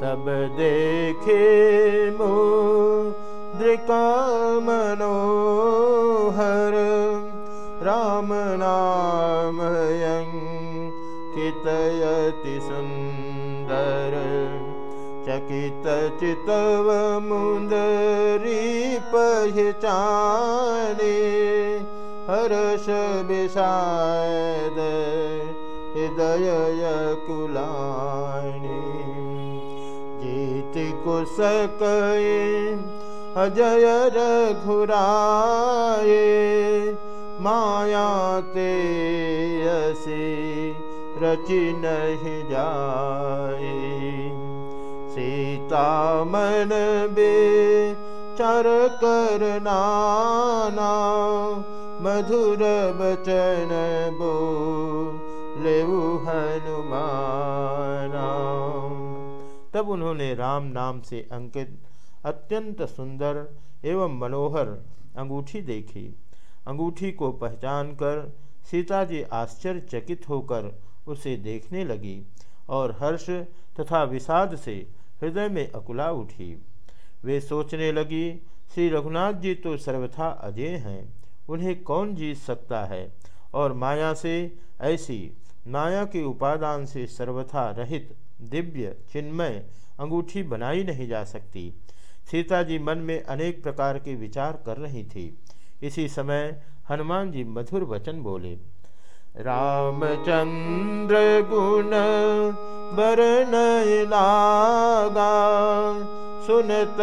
तब देखे मुद्रिका मनोहर। राम नाम कितयति सुन्दर। चकित चितव मुन्दरी पहचाने हर्ष विषाद हृदय कुलाणी अजय रघुराये माया ते असी रचि नहीं जाए सीता मन बे चर कर नाना मधुर बचन बो ले हनुमाना तब उन्होंने राम नाम से अंकित, अत्यंत सुंदर एवं मनोहर अंगूठी देखी। अंगूठी को पहचान कर सीता जी आश्चर्यचकित होकर उसे देखने लगी और हर्ष तथा विषाद से हृदय में अकुला उठी। वे सोचने लगी, श्री रघुनाथ जी तो सर्वथा अजय हैं, उन्हें कौन जीत सकता है? और माया से, ऐसी माया के उपादान से सर्वथा रहित दिव्य, चिन्मय, अंगूठी बनाई नहीं जा सकती। सीता जी मन में अनेक प्रकार के विचार कर रही थी। इसी समय हनुमान जी मधुर वचन बोले, रामचंद्र गुण बरन लागा, सुनत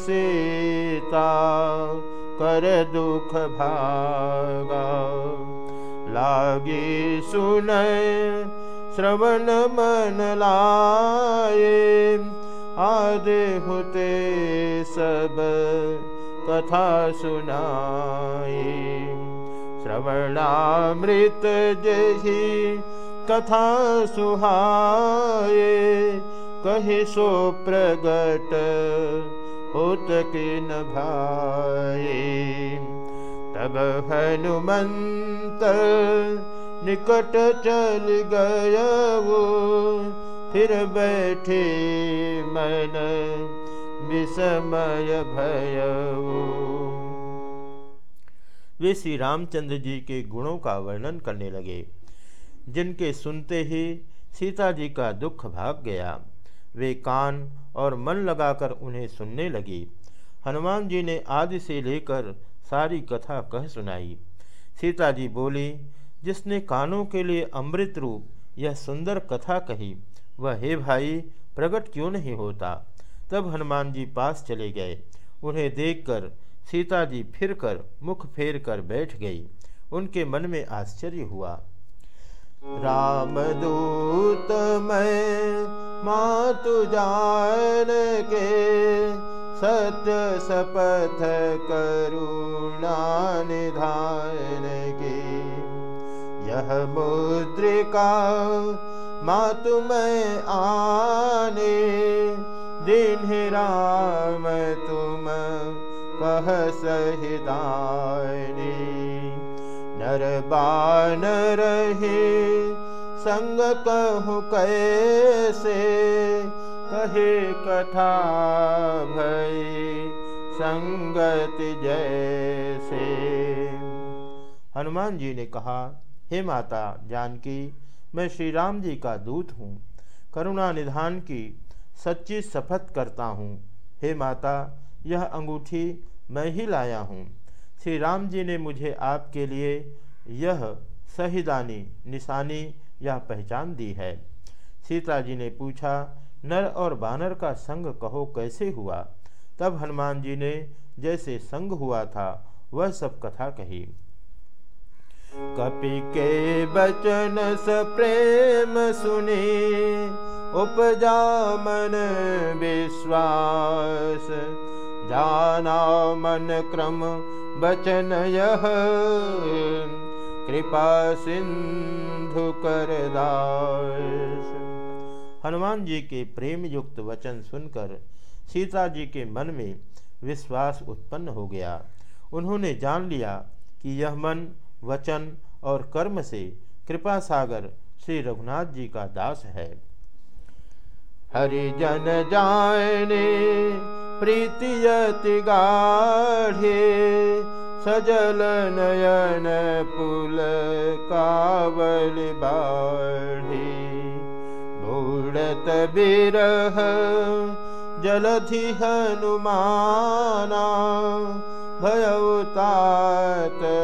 सीता, कर दुख भागा। लागे सुन श्रवण मन लाए आदे होते सब कथा सुनाए श्रवणामृत जही कथा सुहाए कही सो प्रगट होत के न तब हनुमंत निकट चल गय फिर बैठे मन विषमय भय वे श्री रामचंद्र जी के गुणों का वर्णन करने लगे, जिनके सुनते ही सीता जी का दुख भाग गया। वे कान और मन लगाकर उन्हें सुनने लगी। हनुमान जी ने आदि से लेकर सारी कथा कह सुनाई। सीता जी बोली जिसने कानों के लिए अमृत रूप यह सुंदर कथा कही, वह, हे भाई प्रकट क्यों नहीं होता? तब हनुमान जी पास चले गए। उन्हें देखकर सीता जी फिर कर मुख फेर कर बैठ गई। उनके मन में आश्चर्य हुआ। राम दूत, मैं मातु जान के सत्य सपथ करुणा निधान यह मुद्रिका मातु मैं आने, दिन राम तुम कह सहिदानी नर बान रहे, संग कहु कैसे? कहे कथा भई संगति जैसे। हनुमान जी ने कहा हे माता, जानकी, मैं श्री राम जी का दूत हूँ। करुणा निधान की सच्ची शपथ करता हूँ। हे माता, यह अंगूठी मैं ही लाया हूँ। श्री राम जी ने मुझे आपके लिए यह सहिदानी, निशानी या पहचान दी है। सीता जी ने पूछा, नर और बानर का संग कहो कैसे हुआ? तब हनुमान जी ने, जैसे संग हुआ था, वह सब कथा कही। कपि के बचन स प्रेम सुनी, उपजा मन विश्वास। जाना मन क्रम बचन यह, कृपा सिंधु कर दास। हनुमान जी के प्रेम युक्त वचन सुनकर सीता जी के मन में विश्वास उत्पन्न हो गया। उन्होंने जान लिया कि यह मन वचन और कर्म से कृपा सागर श्री रघुनाथ जी का दास है। हरिजन जाने प्रीतियति गाढ़े, सजल नयन पुल कावल बाढ़े। बूढ़त बिरह, जलधि हनुमाना भयउतात